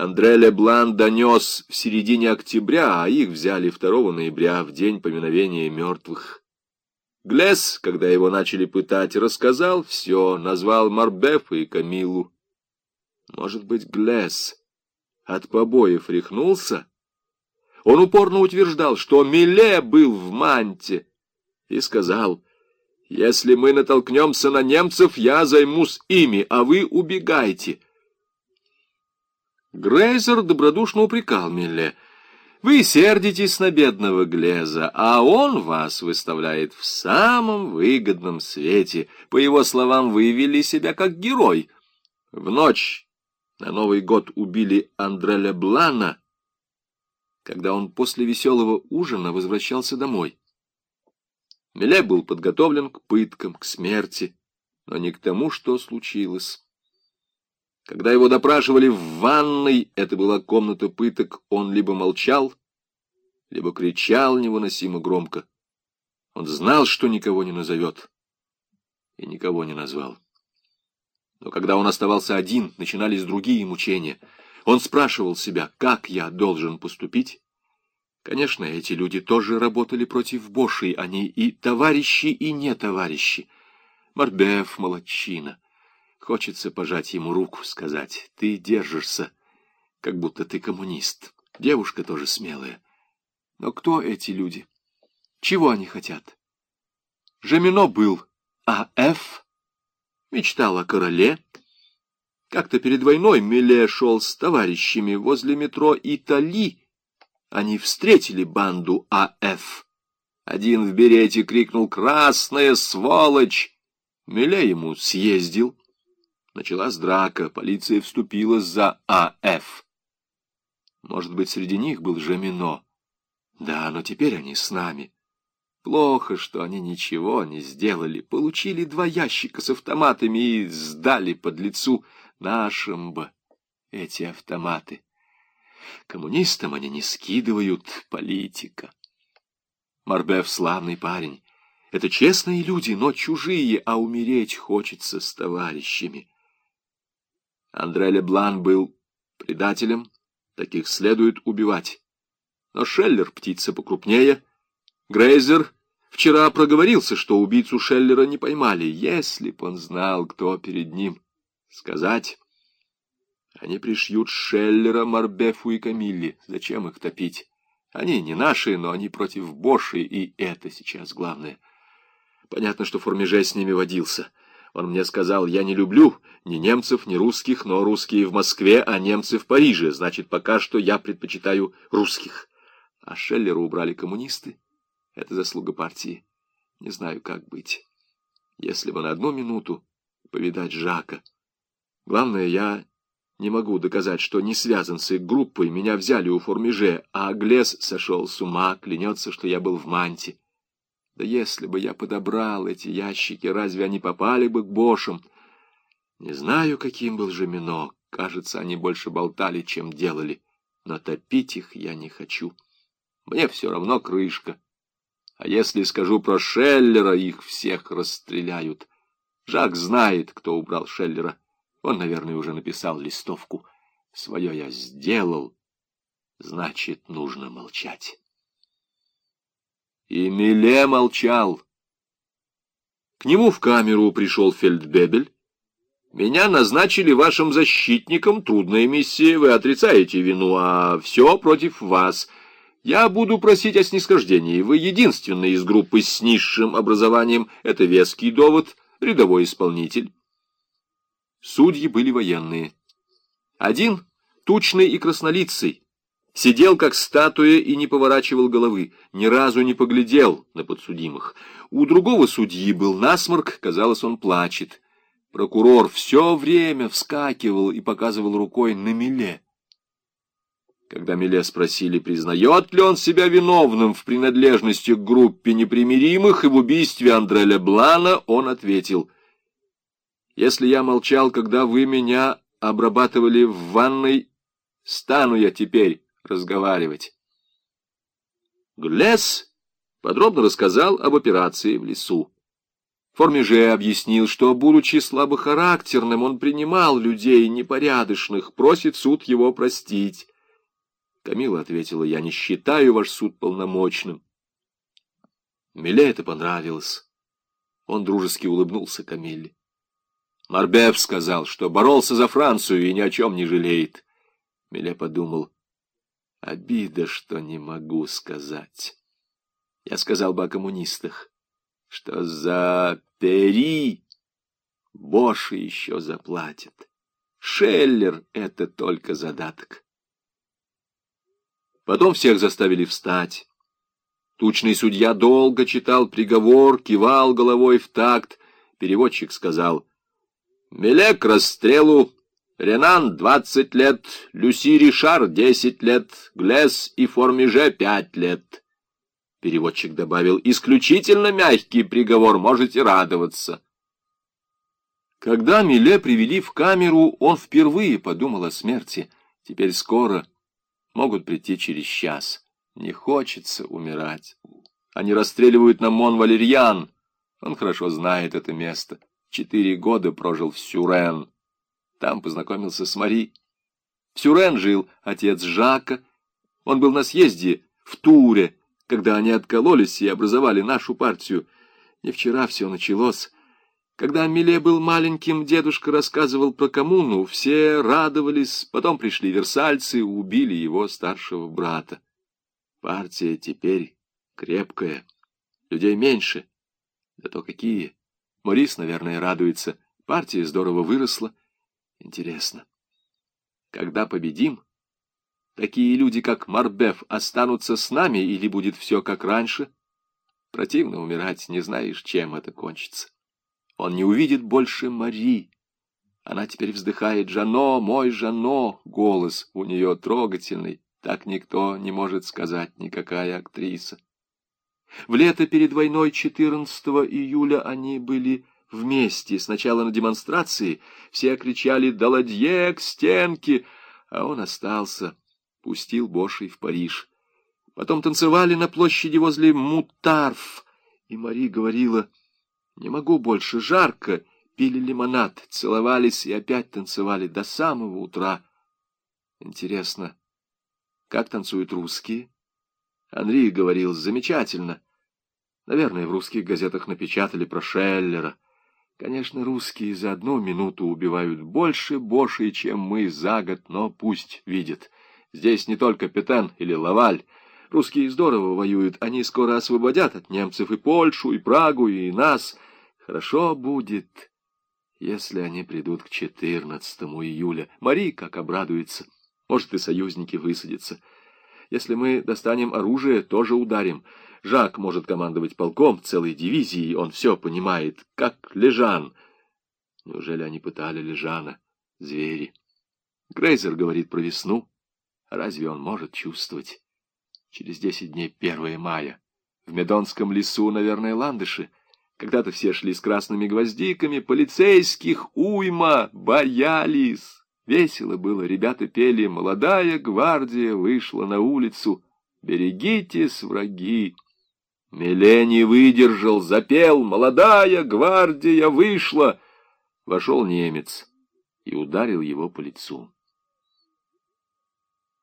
Андре Леблан донес в середине октября, а их взяли 2 ноября, в день поминовения мертвых. Глесс, когда его начали пытать, рассказал все, назвал Марбефа и Камилу. Может быть, Глесс от побоев рехнулся? Он упорно утверждал, что Миле был в манте, и сказал, «Если мы натолкнемся на немцев, я займусь ими, а вы убегайте». Грейзер добродушно упрекал Милле. «Вы сердитесь на бедного Глеза, а он вас выставляет в самом выгодном свете. По его словам, вы вели себя как герой. В ночь на Новый год убили Андреля Блана, когда он после веселого ужина возвращался домой. Миле был подготовлен к пыткам, к смерти, но не к тому, что случилось. Когда его допрашивали в ванной, это была комната пыток, он либо молчал, либо кричал невыносимо громко. Он знал, что никого не назовет, и никого не назвал. Но когда он оставался один, начинались другие мучения. Он спрашивал себя, как я должен поступить. Конечно, эти люди тоже работали против Бошей, они и товарищи, и не товарищи. Марбеф, молодчина. Хочется пожать ему руку, сказать, ты держишься, как будто ты коммунист. Девушка тоже смелая. Но кто эти люди? Чего они хотят? Жемино был А.Ф., мечтал о короле. Как-то перед войной Миле шел с товарищами возле метро Итали. Они встретили банду А.Ф. Один в берете крикнул «Красная сволочь!» Миле ему съездил. Началась драка, полиция вступила за А.Ф. Может быть, среди них был Жамино. Да, но теперь они с нами. Плохо, что они ничего не сделали. Получили два ящика с автоматами и сдали под лицу нашим бы эти автоматы. Коммунистам они не скидывают политика. Марбев славный парень. Это честные люди, но чужие, а умереть хочется с товарищами. Андре Леблан был предателем, таких следует убивать. Но Шеллер — птица покрупнее. Грейзер вчера проговорился, что убийцу Шеллера не поймали. Если б он знал, кто перед ним, сказать. Они пришьют Шеллера, Марбефу и Камилле. Зачем их топить? Они не наши, но они против Боши, и это сейчас главное. Понятно, что Формеже с ними водился. Он мне сказал, я не люблю ни немцев, ни русских, но русские в Москве, а немцы в Париже. Значит, пока что я предпочитаю русских. А Шеллера убрали коммунисты. Это заслуга партии. Не знаю, как быть. Если бы на одну минуту повидать Жака. Главное, я не могу доказать, что не связан с их группой. Меня взяли у Формеже, а Глес сошел с ума, клянется, что я был в манте. Да если бы я подобрал эти ящики, разве они попали бы к Бошам? Не знаю, каким был Жемино. Кажется, они больше болтали, чем делали. Но топить их я не хочу. Мне все равно крышка. А если скажу про Шеллера, их всех расстреляют. Жак знает, кто убрал Шеллера. Он, наверное, уже написал листовку. Свое я сделал, значит, нужно молчать. И Миле молчал. К нему в камеру пришел фельдбебель. «Меня назначили вашим защитником, трудная миссия, вы отрицаете вину, а все против вас. Я буду просить о снисхождении, вы единственный из группы с низшим образованием, это веский довод, рядовой исполнитель». Судьи были военные. Один, тучный и краснолицый, Сидел, как статуя, и не поворачивал головы, ни разу не поглядел на подсудимых. У другого судьи был насморк, казалось, он плачет. Прокурор все время вскакивал и показывал рукой на Миле. Когда Миле спросили, признает ли он себя виновным в принадлежности к группе непримиримых и в убийстве Андре Леблана, он ответил, «Если я молчал, когда вы меня обрабатывали в ванной, стану я теперь разговаривать. Глесс подробно рассказал об операции в лесу. Формеже объяснил, что, будучи слабохарактерным, он принимал людей непорядочных, просит суд его простить. Камила ответила, я не считаю ваш суд полномочным. Миле это понравилось. Он дружески улыбнулся Камилле. Марбев сказал, что боролся за Францию и ни о чем не жалеет. Миле подумал, обида, что не могу сказать. Я сказал бы о коммунистах, что за Пери Боши еще заплатят. Шеллер — это только задаток. Потом всех заставили встать. Тучный судья долго читал приговор, кивал головой в такт. Переводчик сказал, «Меле к расстрелу, Ренан — двадцать лет, Люси Ришар — десять лет, Глес и Формиже — пять лет». Переводчик добавил, «Исключительно мягкий приговор, можете радоваться». Когда Миле привели в камеру, он впервые подумал о смерти. Теперь скоро могут прийти через час. Не хочется умирать. Они расстреливают на Мон-Валерьян. Он хорошо знает это место. Четыре года прожил в Сюрен. Там познакомился с Мари. В Сюрен жил отец Жака. Он был на съезде в Туре, когда они откололись и образовали нашу партию. Не вчера все началось. Когда Миле был маленьким, дедушка рассказывал про коммуну, все радовались, потом пришли версальцы, убили его старшего брата. Партия теперь крепкая, людей меньше. Зато какие! Морис, наверное, радуется. Партия здорово выросла. Интересно, когда победим, такие люди, как Марбеф, останутся с нами или будет все как раньше? Противно умирать, не знаешь, чем это кончится. Он не увидит больше Мари. Она теперь вздыхает «Жано, мой Жано!» Голос у нее трогательный. Так никто не может сказать, никакая актриса. В лето перед войной 14 июля они были вместе. Сначала на демонстрации все кричали «Даладье к стенке!», а он остался, пустил Бошей в Париж. Потом танцевали на площади возле Мутарф, и Мари говорила не могу больше, жарко. Пили лимонад, целовались и опять танцевали до самого утра. Интересно, как танцуют русские? Анри говорил, замечательно. Наверное, в русских газетах напечатали про Шеллера. Конечно, русские за одну минуту убивают больше Боши, чем мы за год, но пусть видят. Здесь не только Петен или Лаваль. Русские здорово воюют, они скоро освободят от немцев и Польшу, и Прагу, и нас — Хорошо будет, если они придут к 14 июля. Мари как обрадуется. Может, и союзники высадятся. Если мы достанем оружие, тоже ударим. Жак может командовать полком, целой дивизией, он все понимает, как Лежан. Неужели они пытали Лежана? Звери. Грейзер говорит про весну. Разве он может чувствовать? Через десять дней первое мая. В Медонском лесу, наверное, ландыши. Когда-то все шли с красными гвоздиками, полицейских уйма, боялись. Весело было, ребята пели «Молодая гвардия вышла на улицу, берегитесь, враги». Меле не выдержал, запел «Молодая гвардия вышла». Вошел немец и ударил его по лицу.